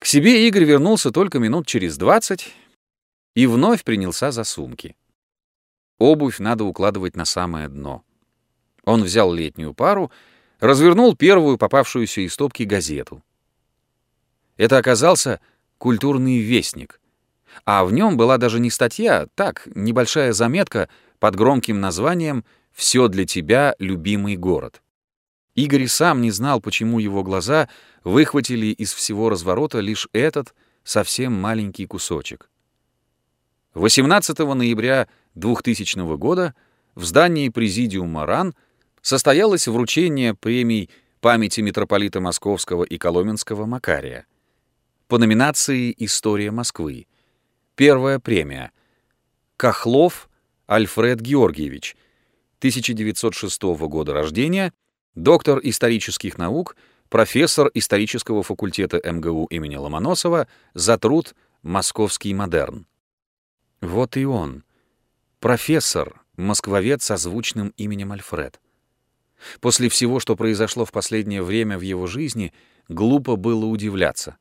К себе Игорь вернулся только минут через двадцать и вновь принялся за сумки. Обувь надо укладывать на самое дно. Он взял летнюю пару, развернул первую попавшуюся из стопки газету. Это оказался культурный вестник, а в нем была даже не статья, так, небольшая заметка под громким названием «Все для тебя, любимый город». Игорь сам не знал, почему его глаза выхватили из всего разворота лишь этот совсем маленький кусочек. 18 ноября 2000 года в здании Президиума РАН состоялось вручение премий памяти митрополита Московского и Коломенского Макария по номинации «История Москвы». Первая премия. Кохлов Альфред Георгиевич, 1906 года рождения, доктор исторических наук, профессор исторического факультета МГУ имени Ломоносова за труд «Московский модерн». Вот и он, профессор, москвовед со звучным именем Альфред. После всего, что произошло в последнее время в его жизни, глупо было удивляться.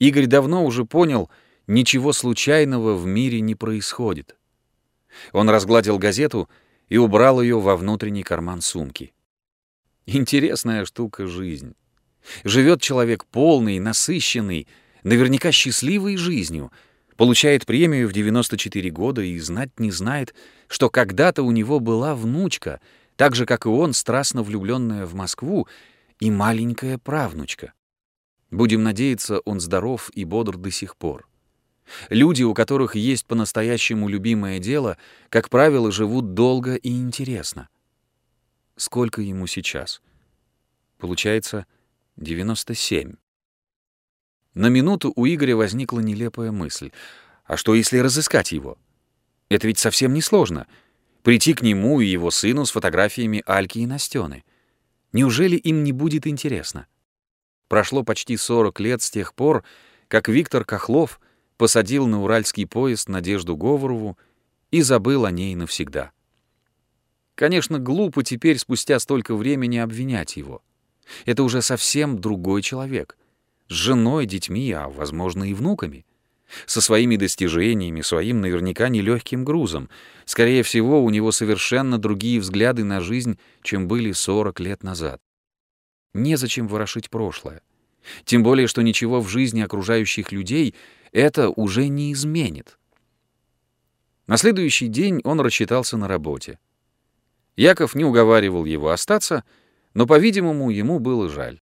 Игорь давно уже понял, ничего случайного в мире не происходит. Он разгладил газету и убрал ее во внутренний карман сумки. Интересная штука жизнь. Живет человек полный, насыщенный, наверняка счастливой жизнью — получает премию в 94 года и знать не знает, что когда-то у него была внучка, так же, как и он, страстно влюбленная в Москву, и маленькая правнучка. Будем надеяться, он здоров и бодр до сих пор. Люди, у которых есть по-настоящему любимое дело, как правило, живут долго и интересно. Сколько ему сейчас? Получается, 97. На минуту у Игоря возникла нелепая мысль. А что, если разыскать его? Это ведь совсем несложно. Прийти к нему и его сыну с фотографиями Альки и Настены. Неужели им не будет интересно? Прошло почти 40 лет с тех пор, как Виктор Кохлов посадил на уральский поезд Надежду Говорову и забыл о ней навсегда. Конечно, глупо теперь спустя столько времени обвинять его. Это уже совсем другой человек — с женой, детьми, а, возможно, и внуками. Со своими достижениями, своим наверняка нелегким грузом. Скорее всего, у него совершенно другие взгляды на жизнь, чем были 40 лет назад. Незачем ворошить прошлое. Тем более, что ничего в жизни окружающих людей это уже не изменит. На следующий день он рассчитался на работе. Яков не уговаривал его остаться, но, по-видимому, ему было жаль.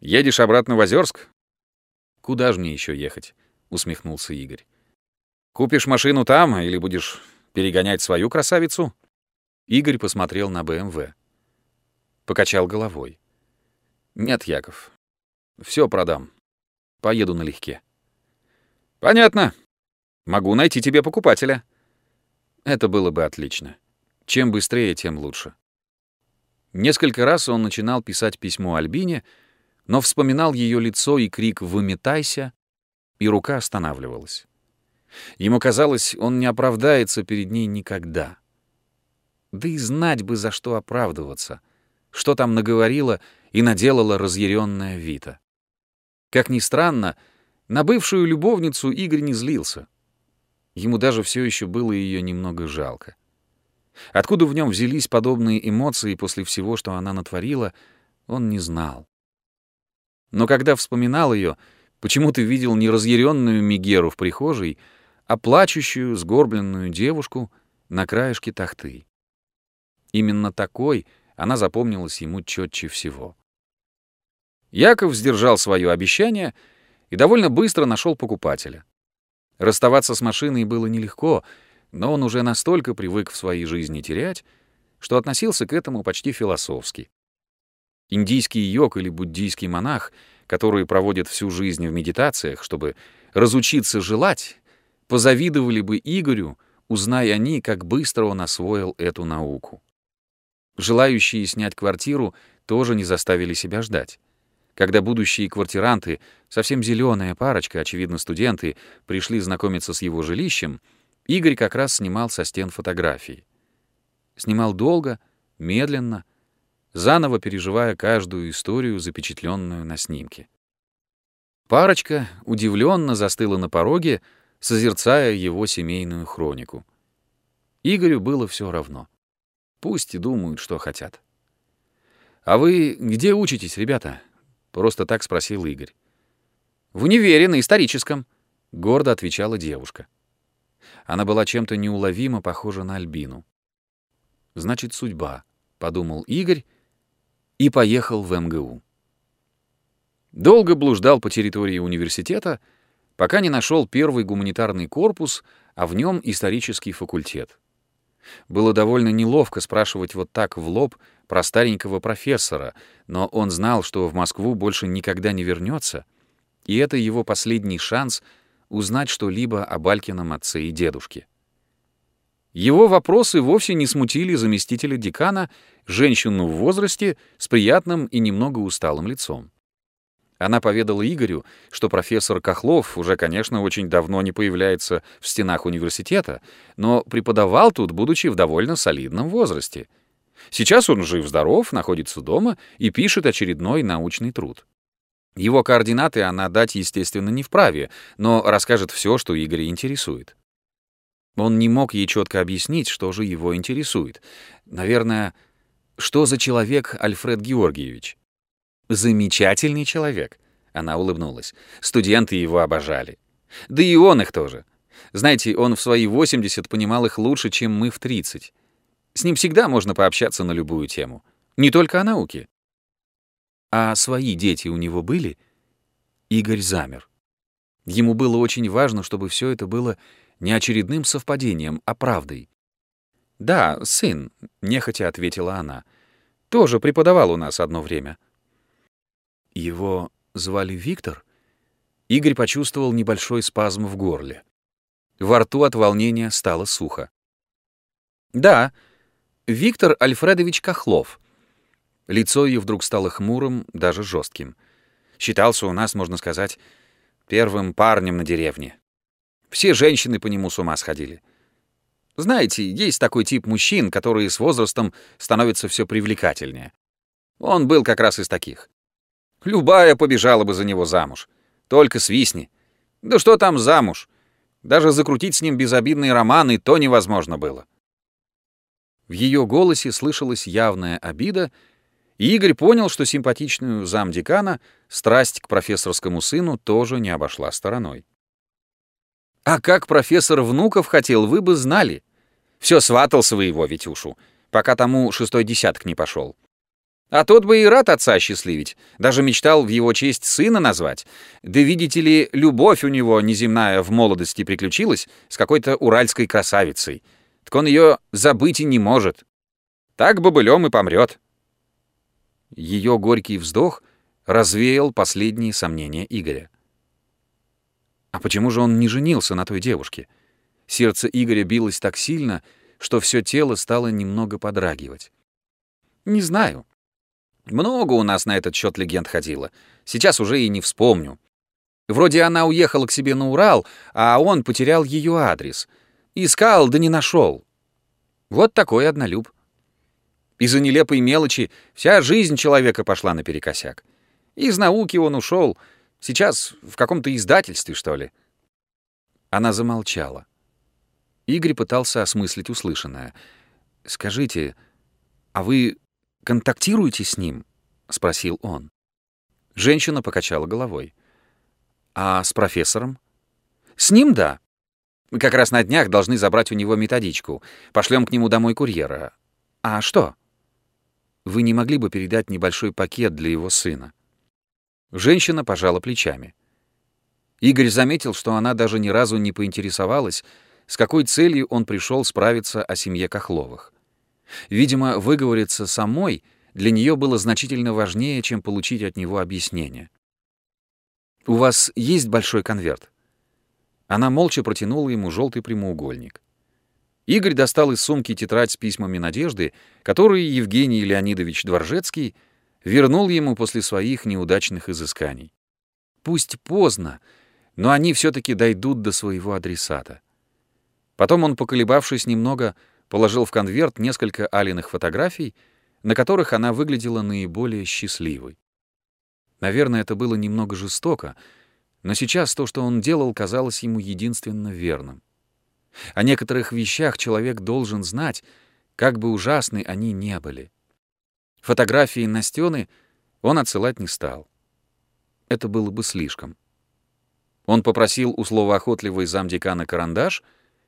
Едешь обратно в Озерск? Куда же мне еще ехать? усмехнулся Игорь. Купишь машину там или будешь перегонять свою красавицу? Игорь посмотрел на БМВ. Покачал головой. Нет, Яков. Все продам. Поеду налегке. Понятно. Могу найти тебе покупателя. Это было бы отлично. Чем быстрее, тем лучше. Несколько раз он начинал писать письмо Альбине, но вспоминал ее лицо и крик «Выметайся!» и рука останавливалась. Ему казалось, он не оправдается перед ней никогда. Да и знать бы, за что оправдываться, что там наговорила и наделала разъяренная Вита. Как ни странно, на бывшую любовницу Игорь не злился. Ему даже все еще было ее немного жалко. Откуда в нем взялись подобные эмоции после всего, что она натворила, он не знал. Но когда вспоминал ее, почему-то видел не разъяренную Мигеру в прихожей, а плачущую, сгорбленную девушку на краешке тахты. Именно такой она запомнилась ему четче всего. Яков сдержал свое обещание и довольно быстро нашел покупателя. Расставаться с машиной было нелегко, но он уже настолько привык в своей жизни терять, что относился к этому почти философски. Индийский йог или буддийский монах, которые проводят всю жизнь в медитациях, чтобы разучиться желать, позавидовали бы Игорю, узная они, как быстро он освоил эту науку. Желающие снять квартиру тоже не заставили себя ждать. Когда будущие квартиранты, совсем зеленая парочка, очевидно, студенты, пришли знакомиться с его жилищем, Игорь как раз снимал со стен фотографии. Снимал долго, медленно, заново переживая каждую историю, запечатленную на снимке. Парочка удивленно застыла на пороге, созерцая его семейную хронику. Игорю было все равно. Пусть и думают, что хотят. «А вы где учитесь, ребята?» — просто так спросил Игорь. «В универе, на историческом», — гордо отвечала девушка. Она была чем-то неуловимо похожа на Альбину. «Значит, судьба», — подумал Игорь и поехал в МГУ. Долго блуждал по территории университета, пока не нашел первый гуманитарный корпус, а в нем исторический факультет. Было довольно неловко спрашивать вот так в лоб про старенького профессора, но он знал, что в Москву больше никогда не вернется, и это его последний шанс узнать что-либо о Балькином отце и дедушке. Его вопросы вовсе не смутили заместителя декана, женщину в возрасте с приятным и немного усталым лицом. Она поведала Игорю, что профессор Кохлов уже, конечно, очень давно не появляется в стенах университета, но преподавал тут, будучи в довольно солидном возрасте. Сейчас он жив-здоров, находится дома и пишет очередной научный труд. Его координаты она дать, естественно, не вправе, но расскажет все, что Игоря интересует. Он не мог ей четко объяснить, что же его интересует. Наверное, что за человек Альфред Георгиевич? Замечательный человек. Она улыбнулась. Студенты его обожали. Да и он их тоже. Знаете, он в свои 80 понимал их лучше, чем мы в 30. С ним всегда можно пообщаться на любую тему. Не только о науке. А свои дети у него были? Игорь замер. Ему было очень важно, чтобы все это было не очередным совпадением, а правдой. «Да, сын», — нехотя ответила она. «Тоже преподавал у нас одно время». Его звали Виктор? Игорь почувствовал небольшой спазм в горле. Во рту от волнения стало сухо. «Да, Виктор Альфредович Кохлов». Лицо ее вдруг стало хмурым, даже жестким. Считался у нас, можно сказать, первым парнем на деревне. Все женщины по нему с ума сходили. Знаете, есть такой тип мужчин, которые с возрастом становятся все привлекательнее. Он был как раз из таких. Любая побежала бы за него замуж. Только свистни. Да что там замуж? Даже закрутить с ним безобидный роман и то невозможно было. В ее голосе слышалась явная обида, и Игорь понял, что симпатичную замдекана страсть к профессорскому сыну тоже не обошла стороной. А как профессор Внуков хотел, вы бы знали. Все сватал своего Витюшу, пока тому шестой десяток не пошел. А тот бы и рад отца счастливить, даже мечтал в его честь сына назвать. Да видите ли, любовь у него неземная в молодости приключилась с какой-то уральской красавицей. Так он ее забыть и не может. Так бобылем и помрет. Ее горький вздох развеял последние сомнения Игоря. А почему же он не женился на той девушке? Сердце Игоря билось так сильно, что все тело стало немного подрагивать. Не знаю. Много у нас на этот счет легенд ходило. Сейчас уже и не вспомню. Вроде она уехала к себе на Урал, а он потерял ее адрес. Искал, да не нашел. Вот такой однолюб. Из-за нелепой мелочи вся жизнь человека пошла наперекосяк. Из науки он ушел. Сейчас в каком-то издательстве, что ли. Она замолчала. Игорь пытался осмыслить услышанное. «Скажите, а вы контактируете с ним?» — спросил он. Женщина покачала головой. «А с профессором?» «С ним — да. Как раз на днях должны забрать у него методичку. Пошлем к нему домой курьера. А что?» «Вы не могли бы передать небольшой пакет для его сына?» Женщина пожала плечами. Игорь заметил, что она даже ни разу не поинтересовалась, с какой целью он пришел справиться о семье Кохловых. Видимо, выговориться самой для нее было значительно важнее, чем получить от него объяснение. «У вас есть большой конверт?» Она молча протянула ему желтый прямоугольник. Игорь достал из сумки тетрадь с письмами Надежды, которые Евгений Леонидович Дворжецкий вернул ему после своих неудачных изысканий. Пусть поздно, но они все-таки дойдут до своего адресата. Потом он, поколебавшись немного, положил в конверт несколько Алиных фотографий, на которых она выглядела наиболее счастливой. Наверное, это было немного жестоко, Но сейчас то, что он делал, казалось ему единственно верным. О некоторых вещах человек должен знать, как бы ужасны они не были. Фотографии Настены он отсылать не стал. Это было бы слишком. Он попросил у словоохотливой замдекана карандаш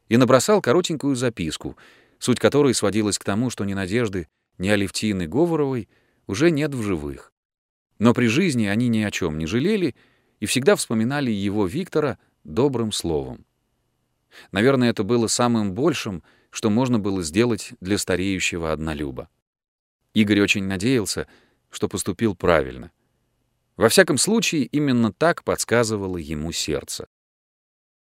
и набросал коротенькую записку, суть которой сводилась к тому, что ни Надежды, ни Алевтины Говоровой уже нет в живых. Но при жизни они ни о чем не жалели и всегда вспоминали его Виктора добрым словом. Наверное, это было самым большим, что можно было сделать для стареющего однолюба. Игорь очень надеялся, что поступил правильно. Во всяком случае, именно так подсказывало ему сердце.